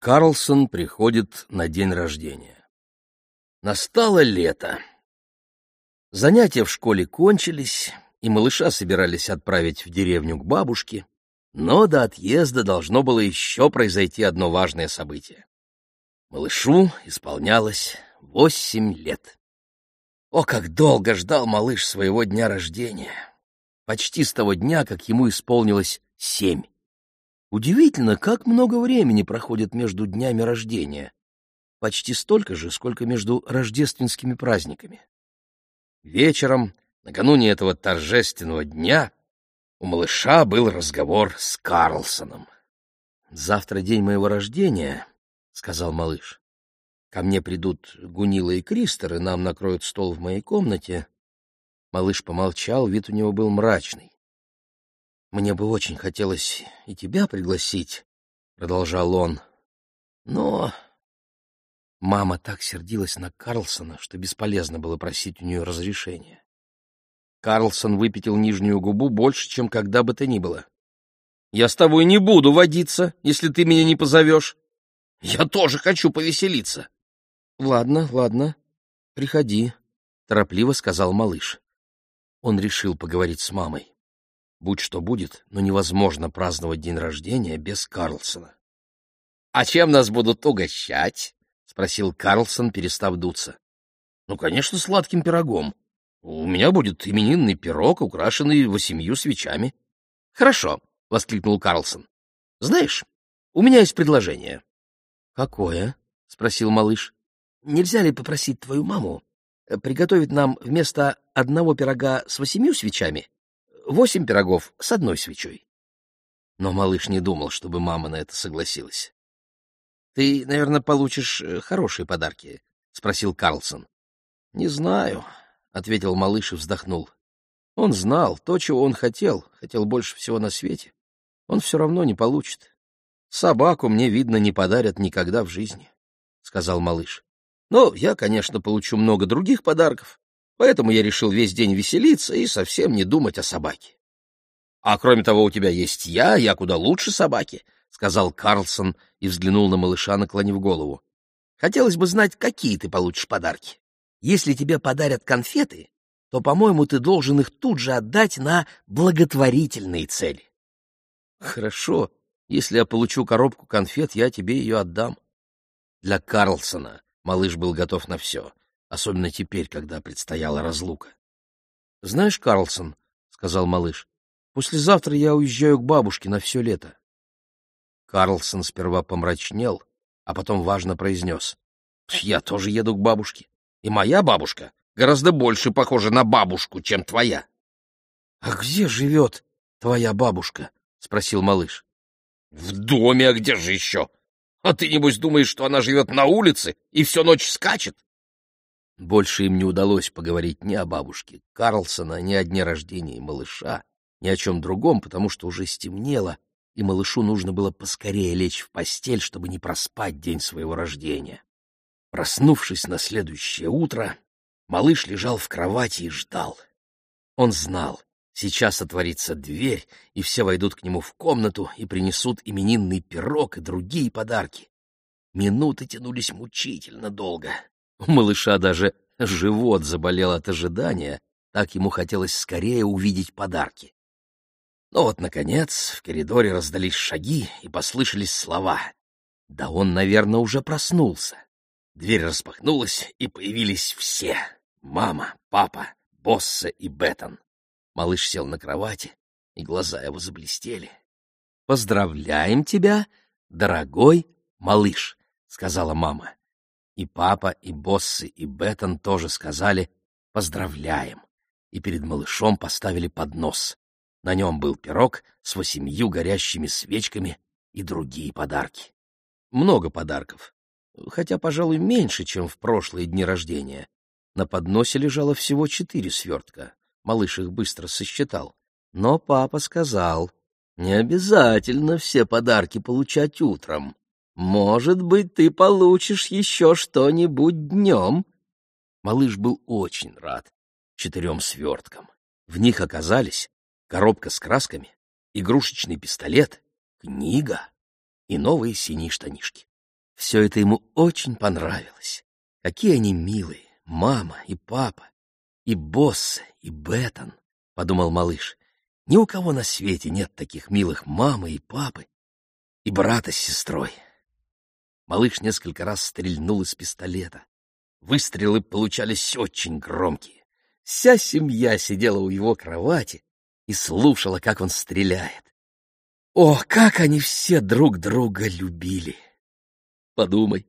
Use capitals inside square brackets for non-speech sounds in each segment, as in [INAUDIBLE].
Карлсон приходит на день рождения. Настало лето. Занятия в школе кончились, и малыша собирались отправить в деревню к бабушке, но до отъезда должно было еще произойти одно важное событие. Малышу исполнялось восемь лет. О, как долго ждал малыш своего дня рождения! Почти с того дня, как ему исполнилось семь. Удивительно, как много времени проходит между днями рождения. Почти столько же, сколько между рождественскими праздниками. Вечером, накануне этого торжественного дня, у малыша был разговор с Карлсоном. «Завтра день моего рождения», — сказал малыш. «Ко мне придут Гунила и Кристер, и нам накроют стол в моей комнате». Малыш помолчал, вид у него был мрачный. Мне бы очень хотелось и тебя пригласить, — продолжал он. Но мама так сердилась на Карлсона, что бесполезно было просить у нее разрешения. Карлсон выпятил нижнюю губу больше, чем когда бы то ни было. — Я с тобой не буду водиться, если ты меня не позовешь. Я тоже хочу повеселиться. — Ладно, ладно, приходи, — торопливо сказал малыш. Он решил поговорить с мамой. Будь что будет, но невозможно праздновать день рождения без Карлсона. — А чем нас будут угощать? — спросил Карлсон, перестав дуться. — Ну, конечно, сладким пирогом. У меня будет именинный пирог, украшенный восемью свечами. — Хорошо, — воскликнул Карлсон. — Знаешь, у меня есть предложение. — Какое? — спросил малыш. — Нельзя ли попросить твою маму приготовить нам вместо одного пирога с восемью свечами восемь пирогов с одной свечой. Но малыш не думал, чтобы мама на это согласилась. — Ты, наверное, получишь э, хорошие подарки? — спросил Карлсон. — Не знаю, — ответил малыш и вздохнул. Он знал, то, чего он хотел, хотел больше всего на свете, он все равно не получит. Собаку мне, видно, не подарят никогда в жизни, — сказал малыш. Но я, конечно, получу много других подарков, Поэтому я решил весь день веселиться и совсем не думать о собаке. — А кроме того, у тебя есть я, я куда лучше собаки, — сказал Карлсон и взглянул на малыша, наклонив голову. — Хотелось бы знать, какие ты получишь подарки. Если тебе подарят конфеты, то, по-моему, ты должен их тут же отдать на благотворительные цели. — Хорошо, если я получу коробку конфет, я тебе ее отдам. Для Карлсона малыш был готов на все особенно теперь, когда предстояла разлука. — Знаешь, Карлсон, — сказал малыш, — послезавтра я уезжаю к бабушке на все лето. Карлсон сперва помрачнел, а потом важно произнес. — Я тоже еду к бабушке, и моя бабушка гораздо больше похожа на бабушку, чем твоя. — А где живет твоя бабушка? — спросил малыш. — В доме, а где же еще? А ты, небось, думаешь, что она живет на улице и всю ночь скачет? Больше им не удалось поговорить ни о бабушке Карлсона, ни о дне рождения малыша, ни о чем другом, потому что уже стемнело, и малышу нужно было поскорее лечь в постель, чтобы не проспать день своего рождения. Проснувшись на следующее утро, малыш лежал в кровати и ждал. Он знал, сейчас отворится дверь, и все войдут к нему в комнату и принесут именинный пирог и другие подарки. Минуты тянулись мучительно долго. У малыша даже живот заболел от ожидания, так ему хотелось скорее увидеть подарки. Но вот, наконец, в коридоре раздались шаги и послышались слова. Да он, наверное, уже проснулся. Дверь распахнулась, и появились все — мама, папа, Босса и Беттон. Малыш сел на кровати, и глаза его заблестели. «Поздравляем тебя, дорогой малыш», — сказала мама. И папа, и Боссы, и Беттон тоже сказали «поздравляем» и перед малышом поставили поднос. На нем был пирог с восемью горящими свечками и другие подарки. Много подарков, хотя, пожалуй, меньше, чем в прошлые дни рождения. На подносе лежало всего четыре свертка. Малыш их быстро сосчитал. Но папа сказал, не обязательно все подарки получать утром. Может быть, ты получишь еще что-нибудь днем. Малыш был очень рад четырем сверткам. В них оказались коробка с красками, игрушечный пистолет, книга и новые синие штанишки. Все это ему очень понравилось. Какие они милые, мама и папа, и боссы, и Беттон, — подумал малыш. Ни у кого на свете нет таких милых мамы и папы, и брата с сестрой. Малыш несколько раз стрельнул из пистолета. Выстрелы получались очень громкие. Вся семья сидела у его кровати и слушала, как он стреляет. О, как они все друг друга любили! Подумай,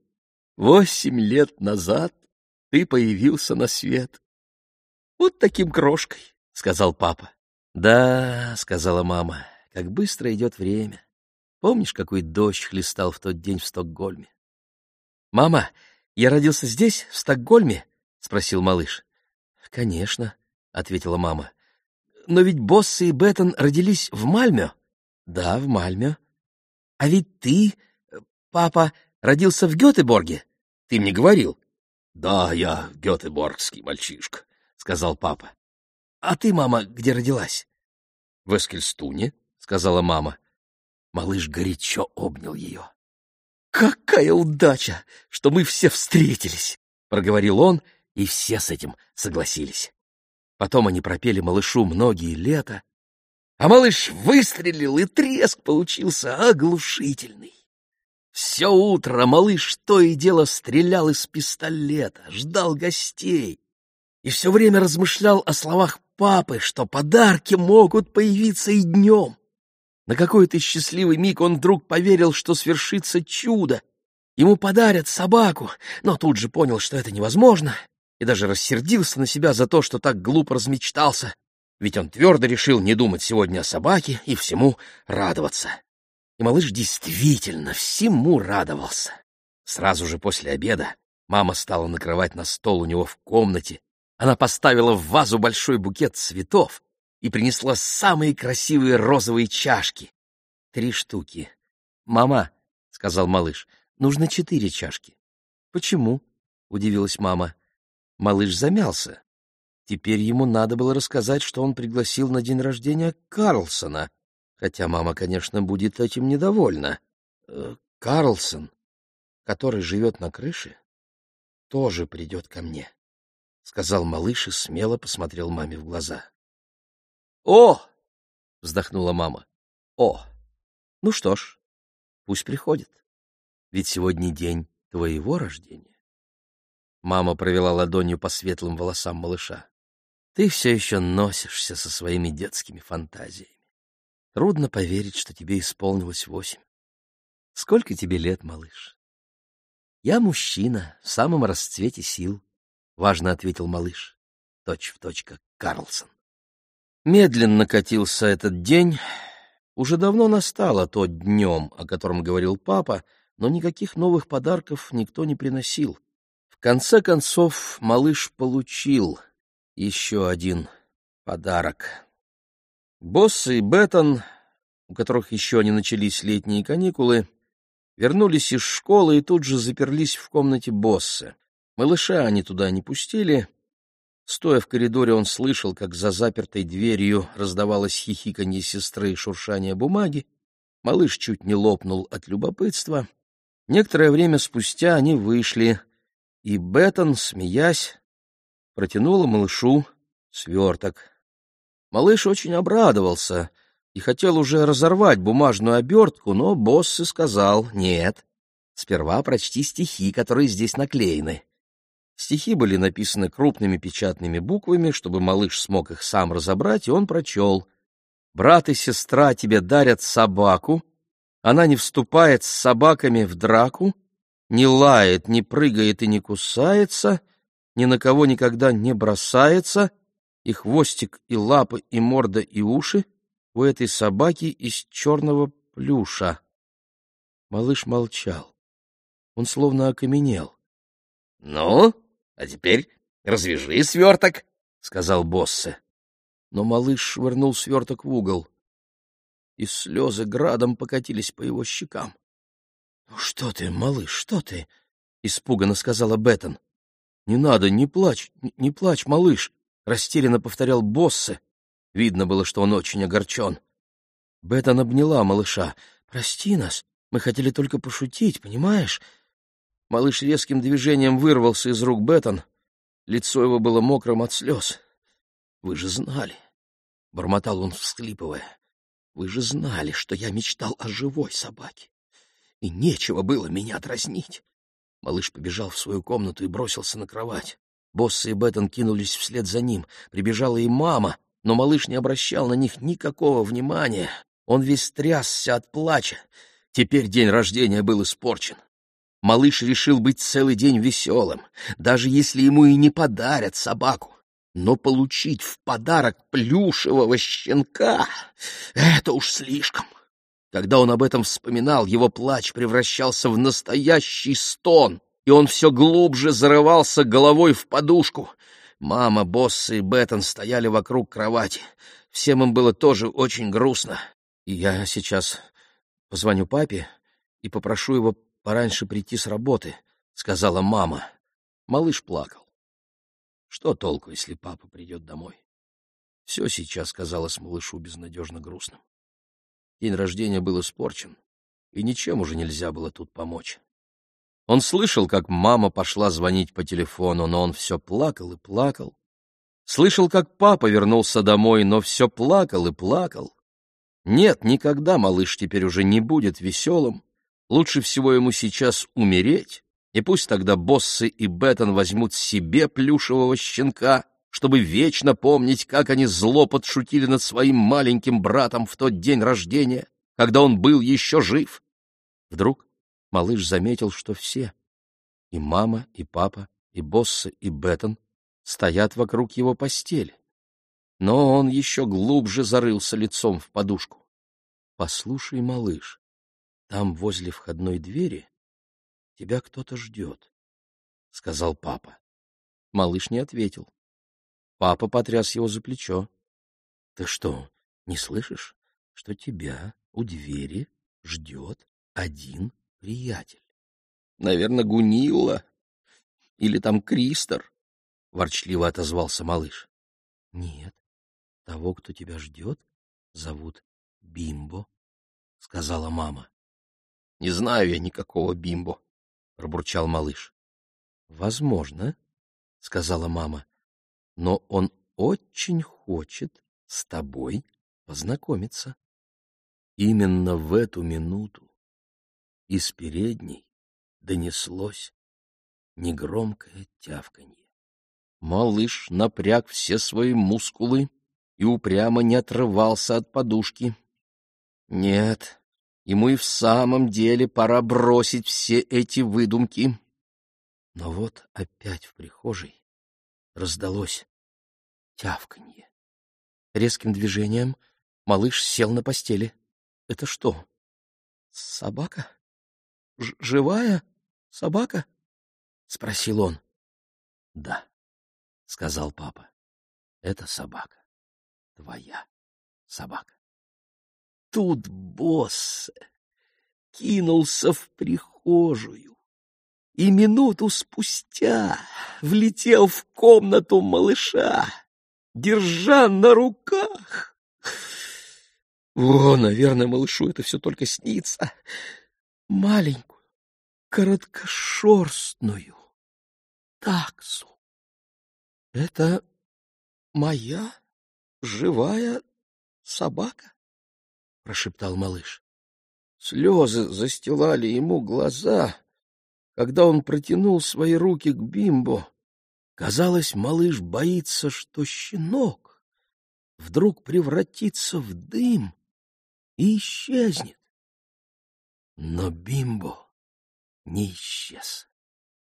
восемь лет назад ты появился на свет. Вот таким крошкой, — сказал папа. Да, — сказала мама, — как быстро идет время. Помнишь, какой дождь хлестал в тот день в Стокгольме? Мама, я родился здесь, в Стокгольме? — спросил малыш. Конечно, — ответила мама. Но ведь Боссы и Беттон родились в Мальме. Да, в Мальме. А ведь ты, папа, родился в Гетеборге. Ты мне говорил. Да, я гетеборгский мальчишка, сказал папа. А ты, мама, где родилась? В Эскельстуне, сказала мама. Малыш горячо обнял ее. Какая удача, что мы все встретились, проговорил он, и все с этим согласились. Потом они пропели малышу многие лета, а малыш выстрелил, и треск получился оглушительный. Все утро малыш то и дело стрелял из пистолета, ждал гостей и все время размышлял о словах папы, что подарки могут появиться и днем. На какой-то счастливый миг он вдруг поверил, что свершится чудо. Ему подарят собаку, но тут же понял, что это невозможно, и даже рассердился на себя за то, что так глупо размечтался, ведь он твердо решил не думать сегодня о собаке и всему радоваться. И малыш действительно всему радовался. Сразу же после обеда мама стала накрывать на стол у него в комнате. Она поставила в вазу большой букет цветов и принесла самые красивые розовые чашки. Три штуки. «Мама», — сказал малыш, — «нужно четыре чашки». «Почему?» — удивилась мама. Малыш замялся. Теперь ему надо было рассказать, что он пригласил на день рождения Карлсона, хотя мама, конечно, будет этим недовольна. Э, Карлсон, который живет на крыше, тоже придет ко мне, — сказал малыш и смело посмотрел маме в глаза. — О! — вздохнула мама. — О! Ну что ж, пусть приходит, ведь сегодня день твоего рождения. Мама провела ладонью по светлым волосам малыша. — Ты все еще носишься со своими детскими фантазиями. Трудно поверить, что тебе исполнилось восемь. Сколько тебе лет, малыш? Я мужчина в самом расцвете сил, — важно ответил малыш, точь в точь как Карлсон. Медленно катился этот день. Уже давно настало то днем, о котором говорил папа, но никаких новых подарков никто не приносил. В конце концов, малыш получил еще один подарок. Боссы и Беттон, у которых еще не начались летние каникулы, вернулись из школы и тут же заперлись в комнате босса. Малыша они туда не пустили. Стоя в коридоре, он слышал, как за запертой дверью раздавалось хихиканье сестры и шуршание бумаги. Малыш чуть не лопнул от любопытства. Некоторое время спустя они вышли, и Беттон, смеясь, протянула малышу сверток. Малыш очень обрадовался и хотел уже разорвать бумажную обертку, но босс и сказал «нет». Сперва прочти стихи, которые здесь наклеены. Стихи были написаны крупными печатными буквами, чтобы малыш смог их сам разобрать, и он прочел. «Брат и сестра тебе дарят собаку, она не вступает с собаками в драку, не лает, не прыгает и не кусается, ни на кого никогда не бросается, и хвостик, и лапы, и морда, и уши у этой собаки из черного плюша. Малыш молчал. Он словно окаменел. — Ну, а теперь развяжи сверток, — сказал Боссе. Но малыш швырнул сверток в угол, и слезы градом покатились по его щекам. — Ну что ты, малыш, что ты? — испуганно сказала Беттон. — Не надо, не плачь, не плачь, малыш. — растерянно повторял Боссе. Видно было, что он очень огорчен. Беттон обняла малыша. «Прости нас, мы хотели только пошутить, понимаешь? Малыш резким движением вырвался из рук Беттон. Лицо его было мокрым от слез. «Вы же знали!» — бормотал он, всхлипывая. «Вы же знали, что я мечтал о живой собаке, и нечего было меня дразнить!» Малыш побежал в свою комнату и бросился на кровать. Босс и Беттон кинулись вслед за ним. Прибежала и мама, но малыш не обращал на них никакого внимания. Он весь трясся от плача. Теперь день рождения был испорчен. Малыш решил быть целый день веселым, даже если ему и не подарят собаку. Но получить в подарок плюшевого щенка — это уж слишком. Когда он об этом вспоминал, его плач превращался в настоящий стон, и он все глубже зарывался головой в подушку. Мама, Босс и Беттон стояли вокруг кровати. Всем им было тоже очень грустно. И я сейчас позвоню папе и попрошу его пораньше прийти с работы, — сказала мама. Малыш плакал. Что толку, если папа придет домой? Все сейчас казалось малышу безнадежно грустным. День рождения был испорчен, и ничем уже нельзя было тут помочь. Он слышал, как мама пошла звонить по телефону, но он все плакал и плакал. Слышал, как папа вернулся домой, но все плакал и плакал. Нет, никогда малыш теперь уже не будет веселым. Лучше всего ему сейчас умереть, и пусть тогда Боссы и Беттон возьмут себе плюшевого щенка, чтобы вечно помнить, как они зло подшутили над своим маленьким братом в тот день рождения, когда он был еще жив. Вдруг малыш заметил, что все — и мама, и папа, и Боссы, и Беттон — стоят вокруг его постели но он еще глубже зарылся лицом в подушку. — Послушай, малыш, там возле входной двери тебя кто-то ждет, — сказал папа. Малыш не ответил. Папа потряс его за плечо. — Ты что, не слышишь, что тебя у двери ждет один приятель? — Наверное, Гунилла или там Кристор, — ворчливо отозвался малыш. — Нет, того, кто тебя ждет, зовут Бимбо, — сказала мама. — Не знаю я никакого Бимбо, — пробурчал малыш. — Возможно, — сказала мама, — но он очень хочет с тобой познакомиться. Именно в эту минуту из передней донеслось негромкое тявканье. Малыш напряг все свои мускулы и упрямо не отрывался от подушки. Нет, ему и в самом деле пора бросить все эти выдумки. Но вот опять в прихожей раздалось тявканье. Резким движением малыш сел на постели. — Это что? Собака? Ж живая собака? — спросил он. — Да, — сказал папа, — это собака твоя собака. Тут босс кинулся в прихожую и минуту спустя влетел в комнату малыша, держа на руках. О, наверное, малышу это все только снится. Маленькую, короткошерстную таксу. Это моя живая собака? — прошептал малыш. Слезы застилали ему глаза, когда он протянул свои руки к Бимбо. Казалось, малыш боится, что щенок вдруг превратится в дым и исчезнет. Но Бимбо не исчез.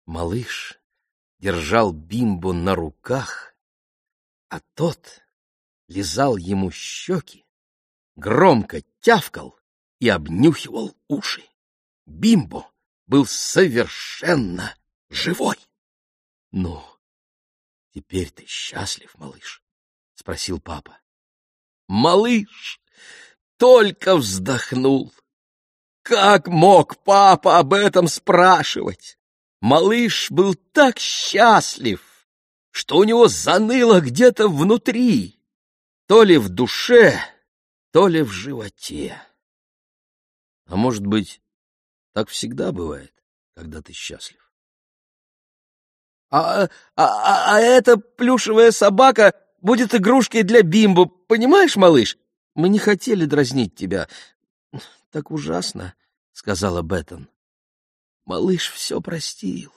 Малыш держал Бимбо на руках, а тот лизал ему щеки, громко тявкал и обнюхивал уши. Бимбо был совершенно живой. — Ну, теперь ты счастлив, малыш? — спросил папа. Малыш только вздохнул. Как мог папа об этом спрашивать? Малыш был так счастлив, что у него заныло где-то внутри то ли в душе, то ли в животе. А может быть, так всегда бывает, когда ты счастлив. А, а, а эта плюшевая собака будет игрушкой для Бимбо, понимаешь, малыш? Мы не хотели дразнить тебя. Так ужасно, — сказала Беттон. Малыш все простил.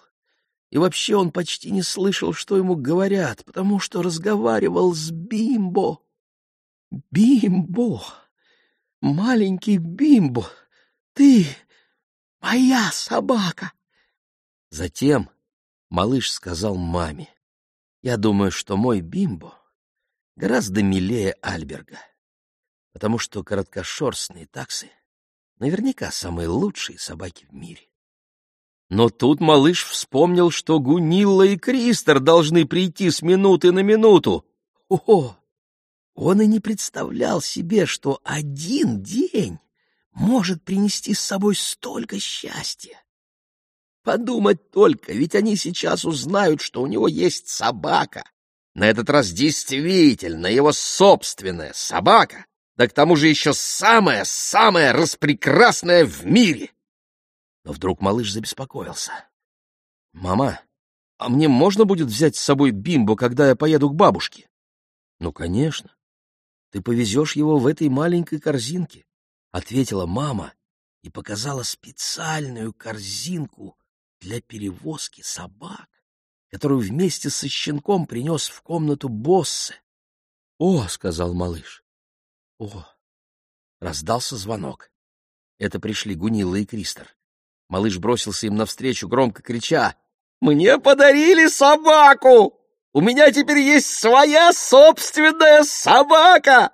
И вообще он почти не слышал, что ему говорят, потому что разговаривал с Бимбо. Бимбо! Маленький Бимбо! Ты моя собака! Затем малыш сказал маме, «Я думаю, что мой Бимбо гораздо милее Альберга, потому что короткошерстные таксы наверняка самые лучшие собаки в мире». Но тут малыш вспомнил, что Гунилла и Кристер должны прийти с минуты на минуту. О, он и не представлял себе, что один день может принести с собой столько счастья. Подумать только, ведь они сейчас узнают, что у него есть собака. На этот раз действительно его собственная собака, да к тому же еще самая-самая распрекрасная в мире. Но вдруг малыш забеспокоился. «Мама, а мне можно будет взять с собой Бимбо, когда я поеду к бабушке?» «Ну, конечно. Ты повезешь его в этой маленькой корзинке», — ответила мама и показала специальную корзинку для перевозки собак, которую вместе со щенком принес в комнату боссы. «О!» — сказал малыш. «О!» Раздался звонок. Это пришли Гунилла и Кристер. Малыш бросился им навстречу, громко крича. «Мне подарили собаку! У меня теперь есть своя собственная собака!»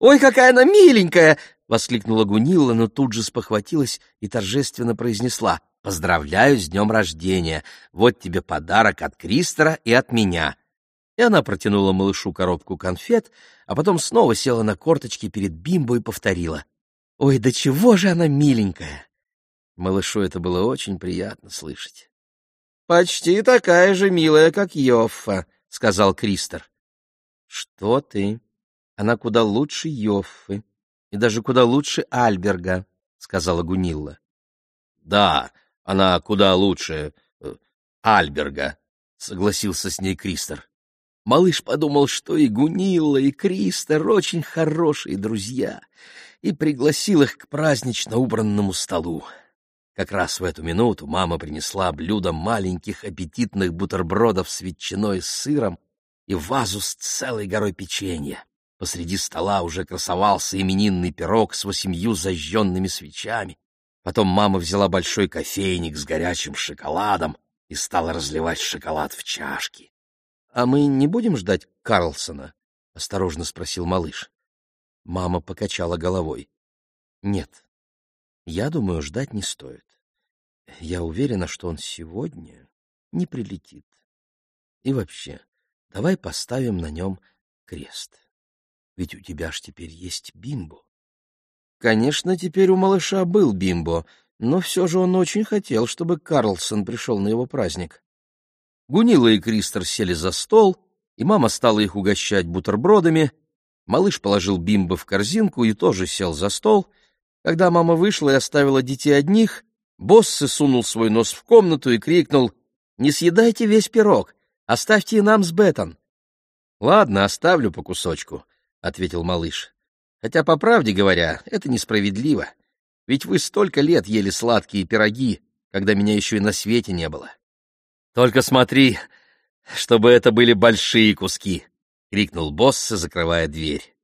«Ой, какая она миленькая!» — воскликнула Гунилла, но тут же спохватилась и торжественно произнесла. «Поздравляю с днем рождения! Вот тебе подарок от Кристера и от меня!» И она протянула малышу коробку конфет, а потом снова села на корточки перед Бимбо и повторила. «Ой, да чего же она миленькая!» Малышу это было очень приятно слышать. «Почти такая же милая, как Йоффа», — сказал Кристер. «Что ты? Она куда лучше Йоффы и даже куда лучше Альберга», — сказала Гунилла. «Да, она куда лучше э, Альберга», — согласился с ней Кристер. Малыш подумал, что и Гунилла, и Кристер очень хорошие друзья, и пригласил их к празднично убранному столу. Как раз в эту минуту мама принесла блюдо маленьких аппетитных бутербродов с ветчиной и сыром и вазу с целой горой печенья. Посреди стола уже красовался именинный пирог с восемью зажженными свечами. Потом мама взяла большой кофейник с горячим шоколадом и стала разливать шоколад в чашки. — А мы не будем ждать Карлсона? — осторожно спросил малыш. Мама покачала головой. — Нет, я думаю, ждать не стоит. Я уверена, что он сегодня не прилетит. И вообще, давай поставим на нем крест. Ведь у тебя ж теперь есть бимбо. Конечно, теперь у малыша был бимбо, но все же он очень хотел, чтобы Карлсон пришел на его праздник. Гунила и Кристер сели за стол, и мама стала их угощать бутербродами. Малыш положил бимбо в корзинку и тоже сел за стол — когда мама вышла и оставила детей одних, Боссы сунул свой нос в комнату и крикнул «Не съедайте весь пирог, оставьте и нам с Беттон». «Ладно, оставлю по кусочку», — ответил малыш. «Хотя, по правде говоря, это несправедливо, ведь вы столько лет ели сладкие пироги, когда меня еще и на свете не было». «Только смотри, чтобы это были большие куски», — крикнул Босса, закрывая дверь.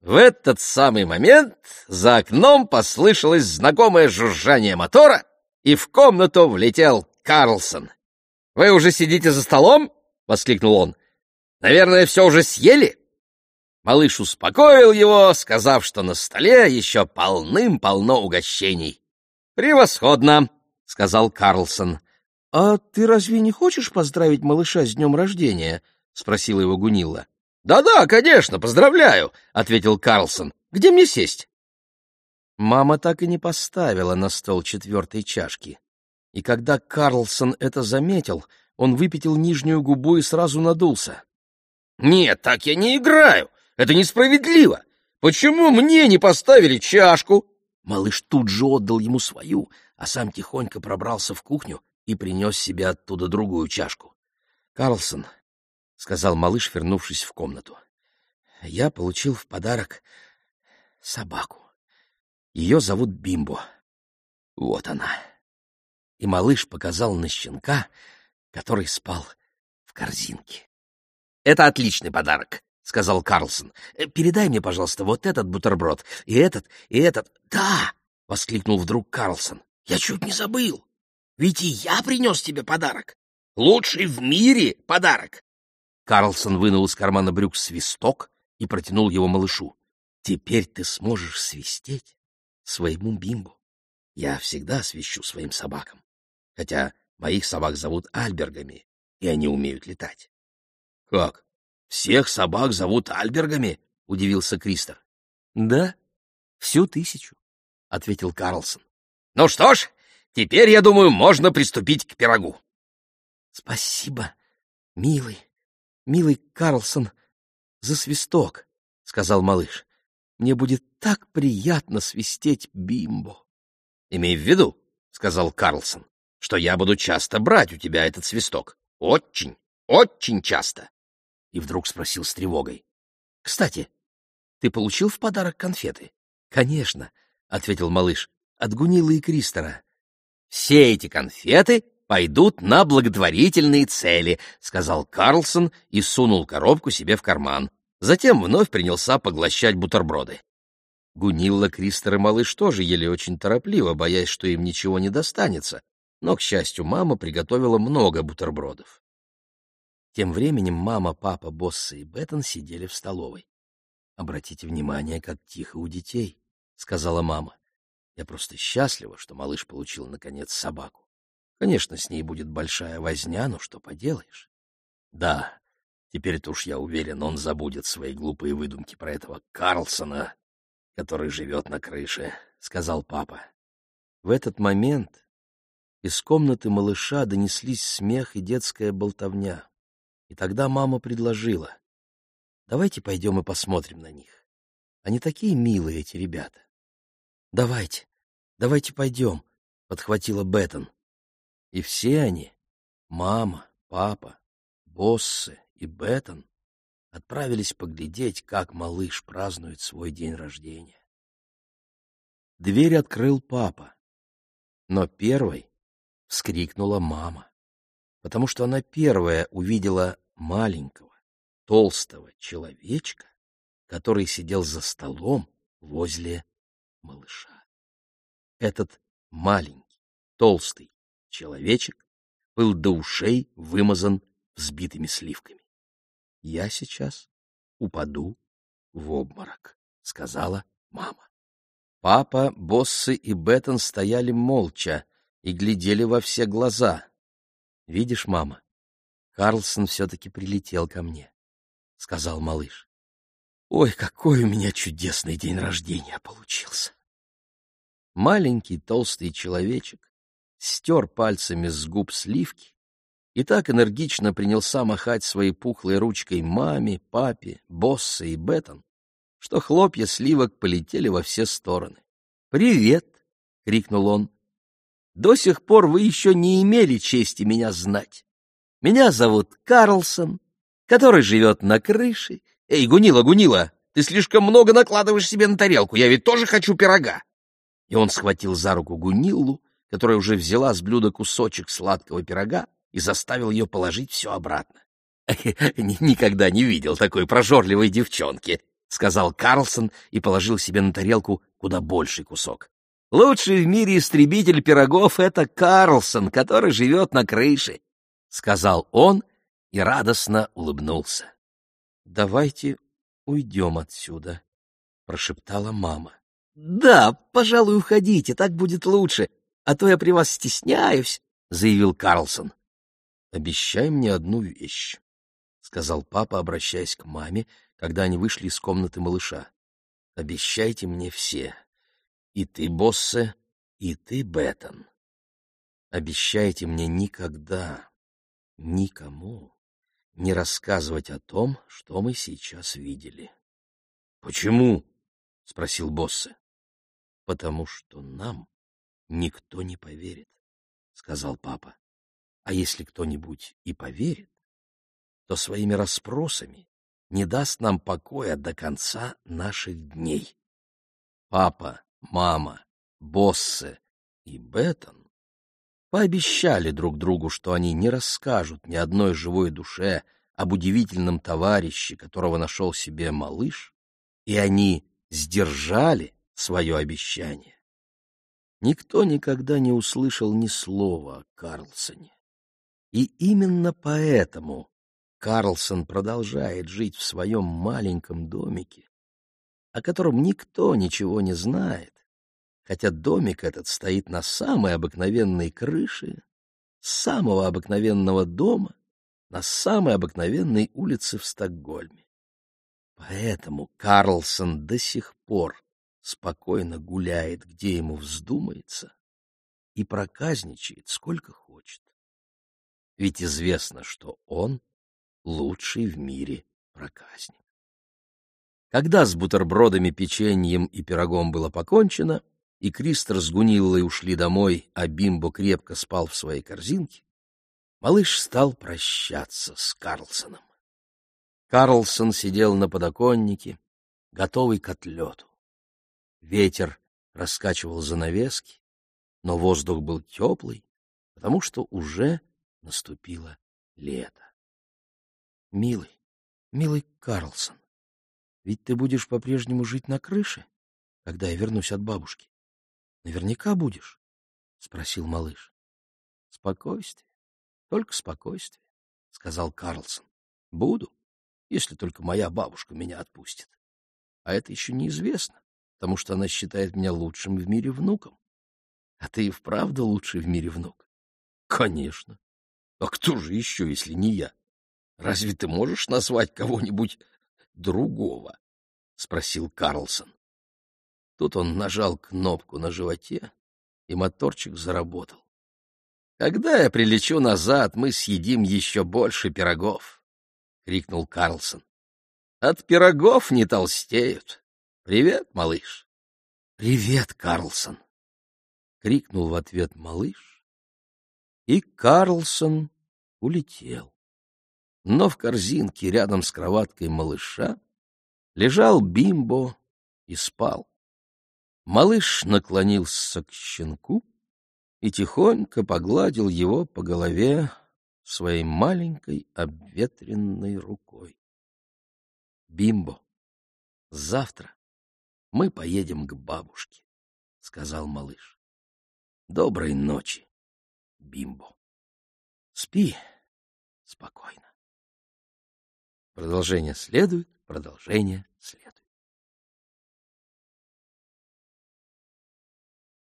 В этот самый момент за окном послышалось знакомое жужжание мотора, и в комнату влетел Карлсон. «Вы уже сидите за столом?» — воскликнул он. «Наверное, все уже съели?» Малыш успокоил его, сказав, что на столе еще полным-полно угощений. «Превосходно!» — сказал Карлсон. «А ты разве не хочешь поздравить малыша с днем рождения?» — спросила его Гунилла. «Да-да, конечно, поздравляю», — ответил Карлсон. «Где мне сесть?» Мама так и не поставила на стол четвертой чашки. И когда Карлсон это заметил, он выпятил нижнюю губу и сразу надулся. «Нет, так я не играю! Это несправедливо! Почему мне не поставили чашку?» Малыш тут же отдал ему свою, а сам тихонько пробрался в кухню и принес себе оттуда другую чашку. Карлсон, — сказал малыш, вернувшись в комнату, — я получил в подарок собаку. Ее зовут Бимбо. Вот она. И малыш показал на щенка, который спал в корзинке. — Это отличный подарок, — сказал Карлсон. «Э, — Передай мне, пожалуйста, вот этот бутерброд, и этот, и этот. — Да! — воскликнул вдруг Карлсон. — Я чуть не забыл. Ведь и я принес тебе подарок. Лучший в мире подарок. Карлсон вынул из кармана брюк свисток и протянул его малышу. — Теперь ты сможешь свистеть своему бимбу. Я всегда свищу своим собакам, хотя моих собак зовут Альбергами, и они умеют летать. — Как? Всех собак зовут Альбергами? — удивился Кристер. — Да, всю тысячу, — ответил Карлсон. — Ну что ж, теперь, я думаю, можно приступить к пирогу. — Спасибо, милый, милый Карлсон, за свисток, — сказал малыш. Мне будет так приятно свистеть бимбо. — Имей в виду, — сказал Карлсон, — что я буду часто брать у тебя этот свисток. Очень, очень часто. И вдруг спросил с тревогой. — Кстати, ты получил в подарок конфеты? — Конечно, — ответил малыш, — от Гунилы и Кристера. — Все эти конфеты пойдут на благотворительные цели, — сказал Карлсон и сунул коробку себе в карман. Затем вновь принялся поглощать бутерброды. Гунилла, Кристер и малыш тоже ели очень торопливо, боясь, что им ничего не достанется, но, к счастью, мама приготовила много бутербродов. Тем временем мама, папа, Босса и Беттон сидели в столовой. «Обратите внимание, как тихо у детей», — сказала мама. «Я просто счастлива, что малыш получил, наконец, собаку. Конечно, с ней будет большая возня, но что поделаешь?» «Да, Теперь-то уж я уверен, он забудет свои глупые выдумки про этого Карлсона, который живет на крыше, — сказал папа. В этот момент из комнаты малыша донеслись смех и детская болтовня. И тогда мама предложила. — Давайте пойдем и посмотрим на них. Они такие милые, эти ребята. — Давайте, давайте пойдем, — подхватила Беттон. И все они — мама, папа, боссы и Беттон отправились поглядеть, как малыш празднует свой день рождения. Дверь открыл папа, но первой вскрикнула мама, потому что она первая увидела маленького, толстого человечка, который сидел за столом возле малыша. Этот маленький, толстый человечек был до ушей вымазан взбитыми сливками. «Я сейчас упаду в обморок», — сказала мама. Папа, Боссы и Беттон стояли молча и глядели во все глаза. «Видишь, мама, Карлсон все-таки прилетел ко мне», — сказал малыш. «Ой, какой у меня чудесный день рождения получился!» Маленький толстый человечек стер пальцами с губ сливки и так энергично принялся махать своей пухлой ручкой маме, папе, Боссе и Беттон, что хлопья сливок полетели во все стороны. «Привет!» — крикнул он. «До сих пор вы еще не имели чести меня знать. Меня зовут Карлсон, который живет на крыше. Эй, Гунила, Гунила, ты слишком много накладываешь себе на тарелку, я ведь тоже хочу пирога!» И он схватил за руку Гуниллу, которая уже взяла с блюда кусочек сладкого пирога, и заставил ее положить все обратно. [LAUGHS] «Никогда не видел такой прожорливой девчонки», — сказал Карлсон и положил себе на тарелку куда больший кусок. «Лучший в мире истребитель пирогов — это Карлсон, который живет на крыше», — сказал он и радостно улыбнулся. «Давайте уйдем отсюда», — прошептала мама. «Да, пожалуй, уходите, так будет лучше, а то я при вас стесняюсь», — заявил Карлсон. «Обещай мне одну вещь», — сказал папа, обращаясь к маме, когда они вышли из комнаты малыша. «Обещайте мне все. И ты, Боссе, и ты, Беттон. Обещайте мне никогда, никому не рассказывать о том, что мы сейчас видели». «Почему?» — спросил Боссе. «Потому что нам никто не поверит», — сказал папа. А если кто-нибудь и поверит, то своими расспросами не даст нам покоя до конца наших дней. Папа, мама, Боссе и Беттон пообещали друг другу, что они не расскажут ни одной живой душе об удивительном товарище, которого нашел себе малыш, и они сдержали свое обещание. Никто никогда не услышал ни слова о Карлсоне. И именно поэтому Карлсон продолжает жить в своем маленьком домике, о котором никто ничего не знает, хотя домик этот стоит на самой обыкновенной крыше, самого обыкновенного дома, на самой обыкновенной улице в Стокгольме. Поэтому Карлсон до сих пор спокойно гуляет, где ему вздумается, и проказничает сколько хочет. Ведь известно, что он лучший в мире проказник. Когда с бутербродами, печеньем и пирогом было покончено, и Кристер с Гуниллой ушли домой, а Бимбо крепко спал в своей корзинке, малыш стал прощаться с Карлсоном. Карлсон сидел на подоконнике, готовый к отлету. Ветер раскачивал занавески, но воздух был теплый, потому что уже наступило лето. — Милый, милый Карлсон, ведь ты будешь по-прежнему жить на крыше, когда я вернусь от бабушки? Наверняка будешь? — спросил малыш. — Спокойствие, только спокойствие, — сказал Карлсон. — Буду, если только моя бабушка меня отпустит. А это еще неизвестно, потому что она считает меня лучшим в мире внуком. А ты и вправду лучший в мире внук? — Конечно. А кто же еще, если не я? Разве ты можешь назвать кого-нибудь другого? — спросил Карлсон. Тут он нажал кнопку на животе, и моторчик заработал. «Когда я прилечу назад, мы съедим еще больше пирогов!» — крикнул Карлсон. «От пирогов не толстеют! Привет, малыш!» «Привет, Карлсон!» — крикнул в ответ малыш, и Карлсон улетел. Но в корзинке рядом с кроваткой малыша лежал Бимбо и спал. Малыш наклонился к щенку и тихонько погладил его по голове своей маленькой обветренной рукой. «Бимбо, завтра мы поедем к бабушке», — сказал малыш. «Доброй ночи, Бимбо. Спи спокойно». Продолжение следует, продолжение следует.